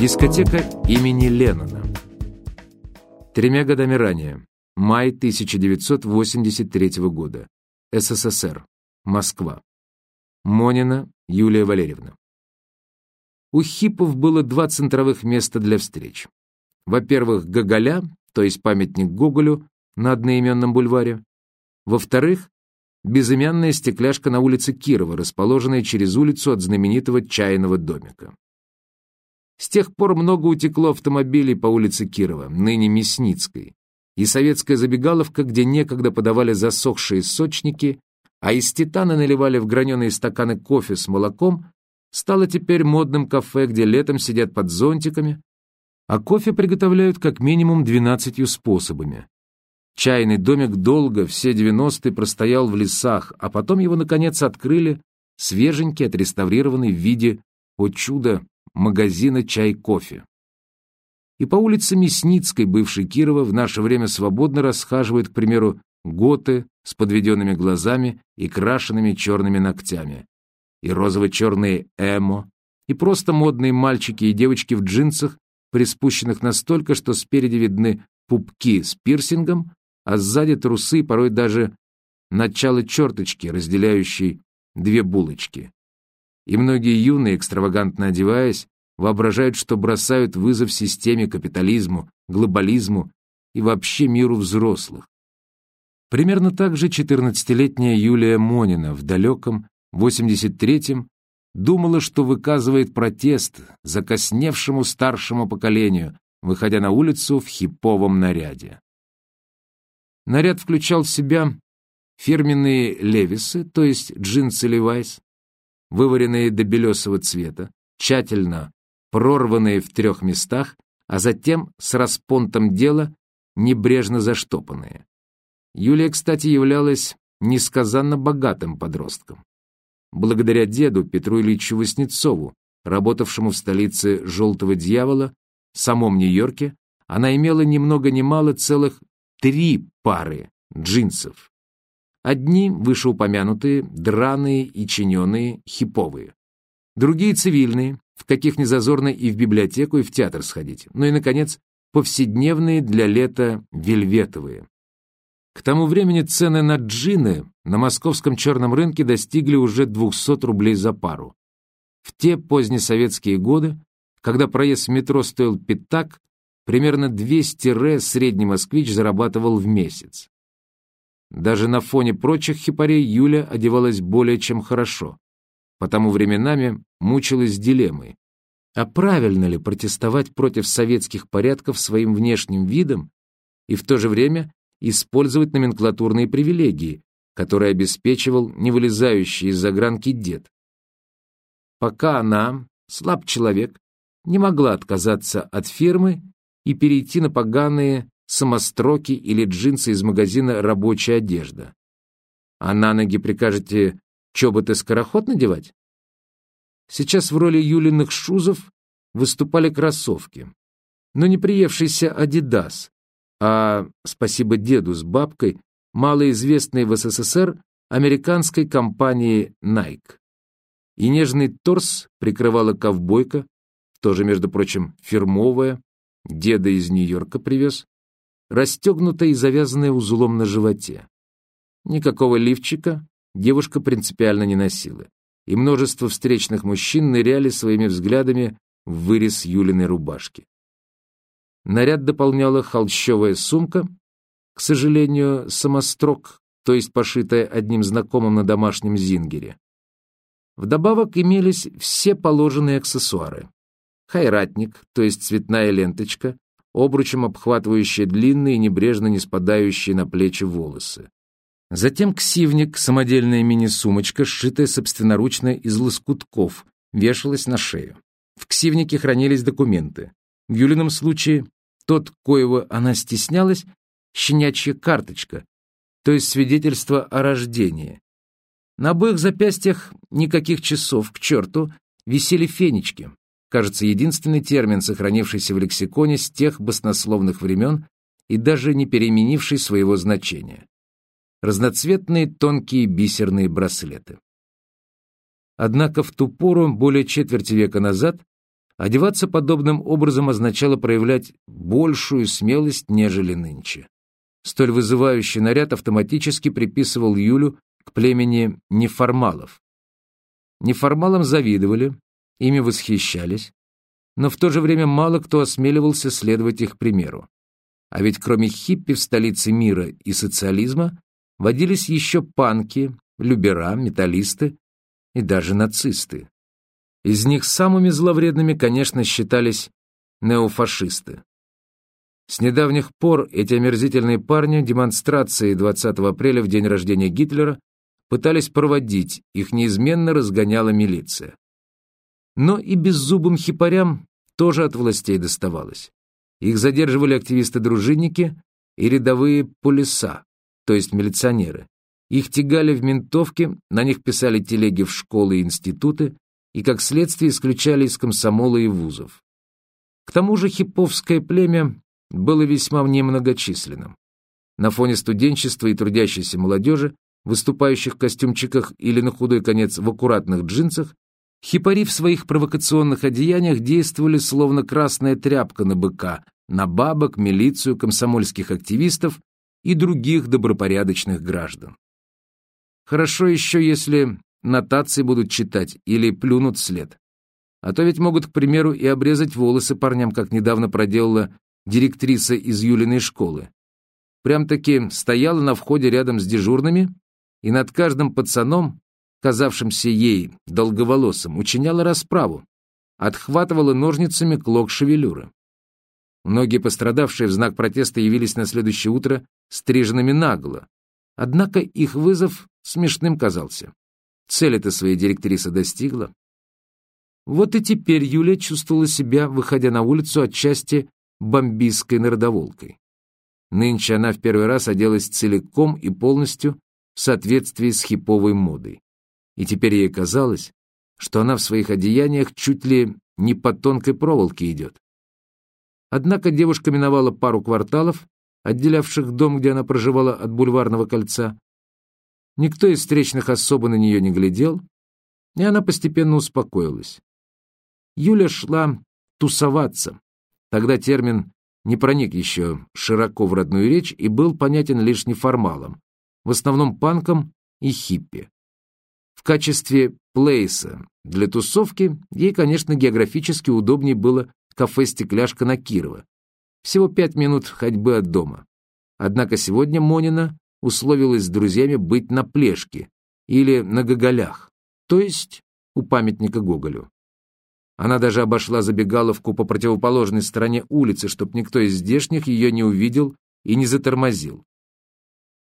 Дискотека имени Леннона. Тремя годами ранее, май 1983 года, СССР, Москва. Монина Юлия Валерьевна. У хипов было два центровых места для встреч. Во-первых, Гоголя, то есть памятник Гоголю на одноименном бульваре. Во-вторых, безымянная стекляшка на улице Кирова, расположенная через улицу от знаменитого чайного домика. С тех пор много утекло автомобилей по улице Кирова, ныне Мясницкой, и советская забегаловка, где некогда подавали засохшие сочники, а из титана наливали в граненые стаканы кофе с молоком, стало теперь модным кафе, где летом сидят под зонтиками, а кофе приготовляют как минимум двенадцатью способами. Чайный домик долго, все девяностые, простоял в лесах, а потом его, наконец, открыли, свеженький, отреставрированный в виде, о чудо, магазина «Чай-кофе». И по улице Мясницкой, бывшей Кирова, в наше время свободно расхаживают, к примеру, готы с подведенными глазами и крашенными черными ногтями, и розово-черные эмо, и просто модные мальчики и девочки в джинсах, приспущенных настолько, что спереди видны пупки с пирсингом, а сзади трусы, порой даже начало черточки, разделяющей две булочки. И многие юные, экстравагантно одеваясь, воображают, что бросают вызов системе капитализму, глобализму и вообще миру взрослых. Примерно так же 14-летняя Юлия Монина в далеком 83-м думала, что выказывает протест закосневшему старшему поколению, выходя на улицу в хиповом наряде. Наряд включал в себя фирменные левисы, то есть джинсы Левайс, вываренные до белесого цвета, тщательно прорванные в трех местах, а затем с распонтом дела небрежно заштопанные. Юлия, кстати, являлась несказанно богатым подростком. Благодаря деду Петру Ильичу Васнецову, работавшему в столице «Желтого дьявола», самом Нью-Йорке, она имела ни много ни мало целых три пары джинсов. Одни, вышеупомянутые, драные и чиненые, хиповые. Другие цивильные, в каких не зазорно и в библиотеку, и в театр сходить. Ну и, наконец, повседневные для лета вельветовые, к тому времени цены на джины на московском черном рынке достигли уже 200 рублей за пару. В те позднесоветские годы, когда проезд в метро стоил пятак, примерно 200 ре средний москвич зарабатывал в месяц. Даже на фоне прочих хипарей Юля одевалась более чем хорошо, потому временами мучилась дилеммой. А правильно ли протестовать против советских порядков своим внешним видом и в то же время использовать номенклатурные привилегии, которые обеспечивал не вылезающий из загранки дед. Пока она, слаб человек, не могла отказаться от фирмы и перейти на поганые самостроки или джинсы из магазина «Рабочая одежда». А на ноги прикажете чоботы-скороход надевать? Сейчас в роли Юлиных шузов выступали кроссовки, но не приевшийся «Адидас», а, спасибо деду с бабкой, малоизвестной в СССР американской компании Nike. И нежный торс прикрывала ковбойка, тоже, между прочим, фирмовая, деда из Нью-Йорка привез, расстегнутая и завязанная узлом на животе. Никакого лифчика девушка принципиально не носила, и множество встречных мужчин ныряли своими взглядами в вырез Юлиной рубашки. Наряд дополняла холщовая сумка, к сожалению, самострок, то есть пошитая одним знакомым на домашнем зингере. Вдобавок имелись все положенные аксессуары. Хайратник, то есть цветная ленточка, обручем обхватывающая длинные, небрежно не спадающие на плечи волосы. Затем ксивник, самодельная мини-сумочка, сшитая собственноручно из лоскутков, вешалась на шею. В ксивнике хранились документы. В Юлином случае тот, коего она стеснялась, щенячья карточка, то есть свидетельство о рождении. На обоих запястьях никаких часов, к черту, висели фенечки. Кажется, единственный термин, сохранившийся в лексиконе с тех баснословных времен и даже не переменивший своего значения. Разноцветные тонкие бисерные браслеты. Однако в ту пору, более четверти века назад, Одеваться подобным образом означало проявлять большую смелость, нежели нынче. Столь вызывающий наряд автоматически приписывал Юлю к племени неформалов. Неформалам завидовали, ими восхищались, но в то же время мало кто осмеливался следовать их примеру. А ведь кроме хиппи в столице мира и социализма водились еще панки, любера, металлисты и даже нацисты. Из них самыми зловредными, конечно, считались неофашисты. С недавних пор эти омерзительные парни демонстрации 20 апреля в день рождения Гитлера пытались проводить, их неизменно разгоняла милиция. Но и беззубым хипарям тоже от властей доставалось. Их задерживали активисты-дружинники и рядовые полиса, то есть милиционеры. Их тягали в ментовке, на них писали телеги в школы и институты, и, как следствие, исключали из комсомола и вузов. К тому же хиповское племя было весьма немногочисленным. На фоне студенчества и трудящейся молодежи, выступающих в костюмчиках или на худой конец в аккуратных джинсах, хипари в своих провокационных одеяниях действовали словно красная тряпка на быка, на бабок, милицию, комсомольских активистов и других добропорядочных граждан. Хорошо еще, если нотации будут читать или плюнут вслед. А то ведь могут, к примеру, и обрезать волосы парням, как недавно проделала директриса из Юлиной школы. Прям-таки стояла на входе рядом с дежурными и над каждым пацаном, казавшимся ей долговолосым, учиняла расправу, отхватывала ножницами клок шевелюры. Многие пострадавшие в знак протеста явились на следующее утро стриженными нагло, однако их вызов смешным казался. Цели-то своей директриса достигла. Вот и теперь Юля чувствовала себя, выходя на улицу, отчасти бомбийской народоволкой. Нынче она в первый раз оделась целиком и полностью в соответствии с хиповой модой. И теперь ей казалось, что она в своих одеяниях чуть ли не по тонкой проволоке идет. Однако девушка миновала пару кварталов, отделявших дом, где она проживала от бульварного кольца, Никто из встречных особо на нее не глядел, и она постепенно успокоилась. Юля шла тусоваться. Тогда термин не проник еще широко в родную речь и был понятен лишь неформалам, в основном панкам и хиппи. В качестве плейса для тусовки ей, конечно, географически удобнее было кафе «Стекляшка» на Кирова. Всего пять минут ходьбы от дома. Однако сегодня Монина условилась с друзьями быть на Плешке или на Гоголях, то есть у памятника Гоголю. Она даже обошла забегаловку по противоположной стороне улицы, чтобы никто из здешних ее не увидел и не затормозил.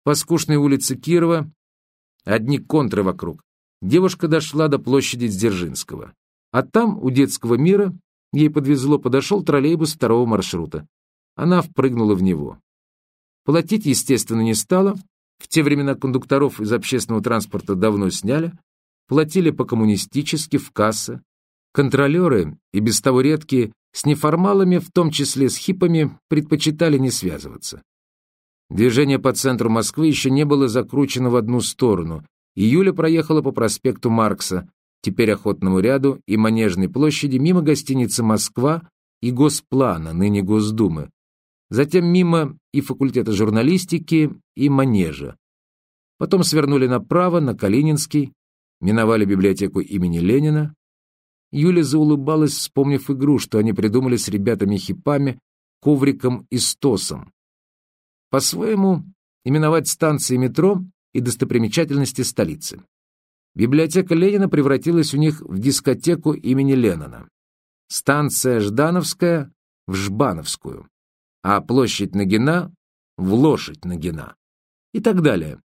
По скучной улице Кирова одни контры вокруг. Девушка дошла до площади Дзержинского. А там, у детского мира, ей подвезло, подошел троллейбус второго маршрута. Она впрыгнула в него. Платить, естественно, не стала. В те времена кондукторов из общественного транспорта давно сняли. Платили по-коммунистически, в кассы. Контролеры, и без того редкие, с неформалами, в том числе с хипами, предпочитали не связываться. Движение по центру Москвы еще не было закручено в одну сторону, и Юля проехала по проспекту Маркса, теперь охотному ряду и Манежной площади, мимо гостиницы «Москва» и Госплана, ныне Госдумы, затем мимо и факультета журналистики, и манежа. Потом свернули направо, на Калининский, миновали библиотеку имени Ленина. Юля заулыбалась, вспомнив игру, что они придумали с ребятами-хипами, ковриком и стосом. По-своему, именовать станции метро и достопримечательности столицы. Библиотека Ленина превратилась у них в дискотеку имени Ленина. Станция Ждановская в Жбановскую а площадь Нагина — в лошадь Нагина. И так далее.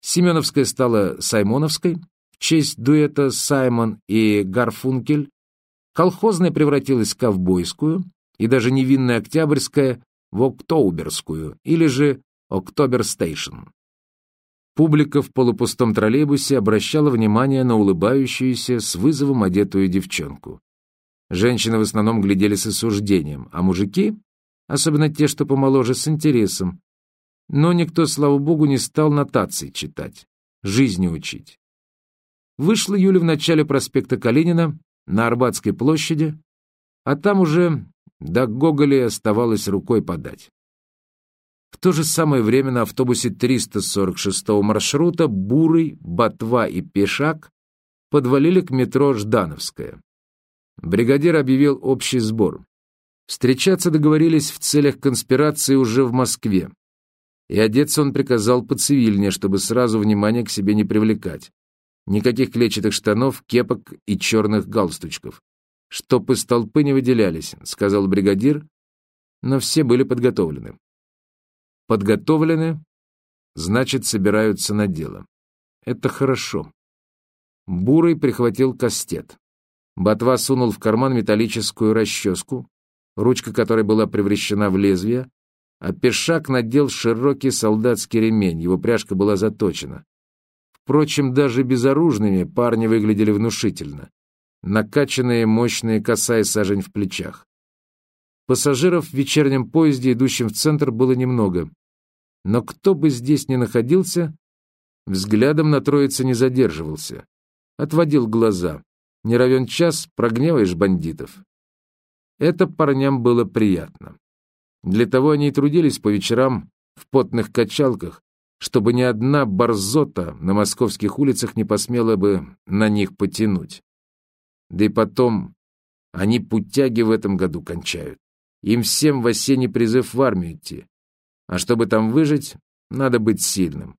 Семеновская стала Саймоновской в честь дуэта Саймон и Гарфункель, колхозная превратилась в ковбойскую, и даже невинная Октябрьская в Октоберскую, или же Октоберстейшн. Публика в полупустом троллейбусе обращала внимание на улыбающуюся с вызовом одетую девчонку. Женщины в основном глядели с осуждением, а мужики особенно те, что помоложе, с интересом. Но никто, слава богу, не стал нотации читать, жизни учить. Вышла Юля в начале проспекта Калинина на Арбатской площади, а там уже до Гоголя оставалось рукой подать. В то же самое время на автобусе 346 маршрута Бурый, Ботва и Пешак подвалили к метро Ждановская. Бригадир объявил общий сбор. Встречаться договорились в целях конспирации уже в Москве. И одеться он приказал поцивильнее, чтобы сразу внимание к себе не привлекать. Никаких клетчатых штанов, кепок и черных галстучков. Чтоб из толпы не выделялись, сказал бригадир, но все были подготовлены. Подготовлены, значит, собираются на дело. Это хорошо. Бурый прихватил кастет. Ботва сунул в карман металлическую расческу, ручка которой была превращена в лезвие, а пешак надел широкий солдатский ремень, его пряжка была заточена. Впрочем, даже безоружными парни выглядели внушительно. Накачанные, мощные, косая сажень в плечах. Пассажиров в вечернем поезде, идущем в центр, было немного. Но кто бы здесь ни находился, взглядом на троице не задерживался. Отводил глаза. Не равен час, прогневаешь бандитов. Это парням было приятно. Для того они и трудились по вечерам в потных качалках, чтобы ни одна борзота на московских улицах не посмела бы на них потянуть. Да и потом, они путяги в этом году кончают. Им всем в осенний призыв в армию идти. А чтобы там выжить, надо быть сильным.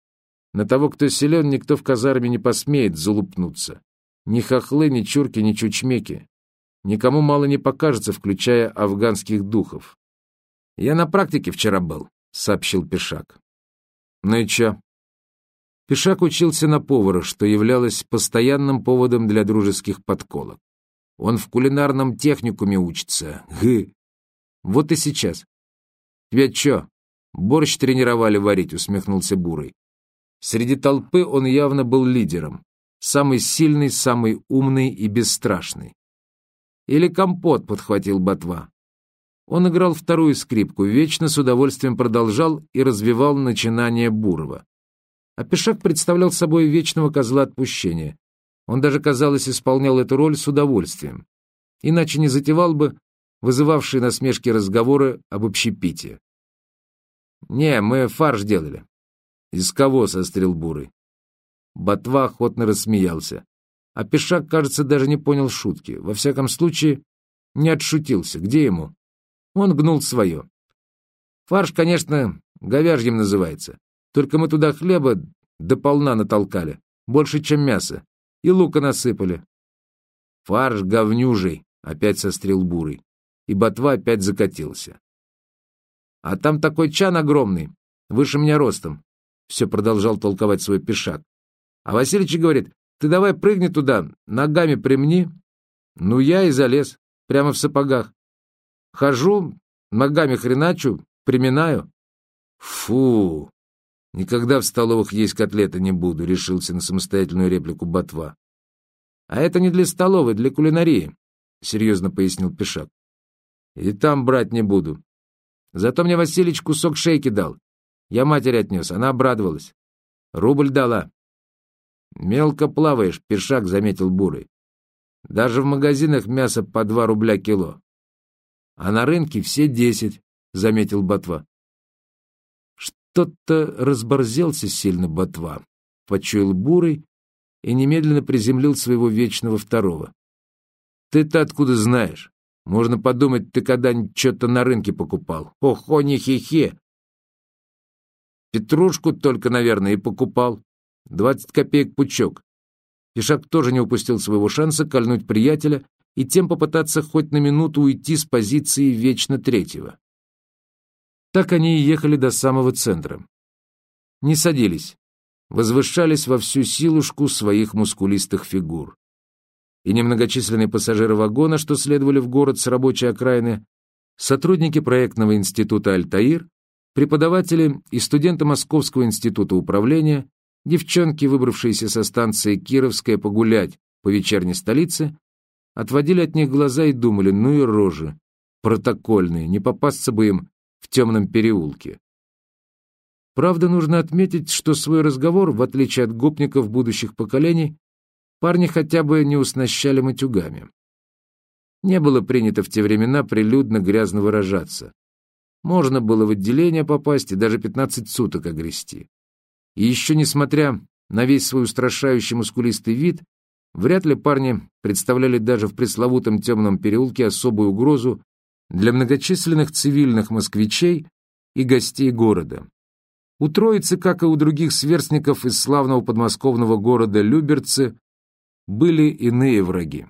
На того, кто силен, никто в казарме не посмеет залупнуться. Ни хохлы, ни чурки, ни чучмеки. Никому мало не покажется, включая афганских духов. «Я на практике вчера был», — сообщил Пешак. «Ну и чё?» Пешак учился на повара, что являлось постоянным поводом для дружеских подколок. Он в кулинарном техникуме учится. Гы. Вот и сейчас. Тебя чё, борщ тренировали варить, усмехнулся Бурый. Среди толпы он явно был лидером. Самый сильный, самый умный и бесстрашный. Или компот, подхватил Ботва. Он играл вторую скрипку, вечно с удовольствием продолжал и развивал начинание Бурова. А Пешак представлял собой вечного козла отпущения. Он даже, казалось, исполнял эту роль с удовольствием. Иначе не затевал бы вызывавшие насмешки разговоры об общепитии. «Не, мы фарш делали». «Из кого?» — сострил Бурый. Ботва охотно рассмеялся. А Пешак, кажется, даже не понял шутки. Во всяком случае, не отшутился. Где ему? Он гнул свое. Фарш, конечно, говяжьим называется. Только мы туда хлеба до полна натолкали. Больше, чем мясо. И лука насыпали. Фарш говнюжий, опять сострил бурый. И ботва опять закатился. А там такой чан огромный, выше меня ростом. Все продолжал толковать свой пешак. А Васильич говорит, ты давай прыгни туда, ногами примни. Ну, я и залез, прямо в сапогах. Хожу, ногами хреначу, приминаю. Фу! Никогда в столовых есть котлеты не буду, решился на самостоятельную реплику Ботва. А это не для столовой, для кулинарии, серьезно пояснил Пешак. И там брать не буду. Зато мне Василич кусок шейки дал. Я матери отнес, она обрадовалась. Рубль дала. «Мелко плаваешь», — Пешак заметил Бурый. «Даже в магазинах мясо по два рубля кило. А на рынке все десять», — заметил Ботва. Что-то разборзелся сильно Ботва, — почуял Бурый и немедленно приземлил своего вечного второго. «Ты-то откуда знаешь? Можно подумать, ты когда-нибудь что-то на рынке покупал. Охо, не хе-хе!» «Петрушку только, наверное, и покупал. Двадцать копеек пучок. Пешак тоже не упустил своего шанса кольнуть приятеля и тем попытаться хоть на минуту уйти с позиции вечно третьего. Так они и ехали до самого центра. Не садились, возвышались во всю силушку своих мускулистых фигур. И немногочисленные пассажиры вагона, что следовали в город с рабочей окраины, сотрудники проектного института «Альтаир», преподаватели и студенты Московского института управления, Девчонки, выбравшиеся со станции Кировская погулять по вечерней столице, отводили от них глаза и думали, ну и рожи, протокольные, не попасться бы им в темном переулке. Правда, нужно отметить, что свой разговор, в отличие от гопников будущих поколений, парни хотя бы не уснащали матюгами. Не было принято в те времена прилюдно грязно выражаться. Можно было в отделение попасть и даже 15 суток огрести. И еще несмотря на весь свой устрашающий мускулистый вид, вряд ли парни представляли даже в пресловутом темном переулке особую угрозу для многочисленных цивильных москвичей и гостей города. У троицы, как и у других сверстников из славного подмосковного города Люберцы, были иные враги.